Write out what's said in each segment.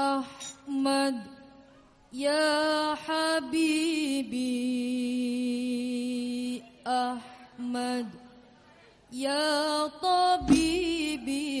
أحمد يا حبيبي أحمد يا طبيبي.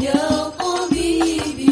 Yo oh, convivio.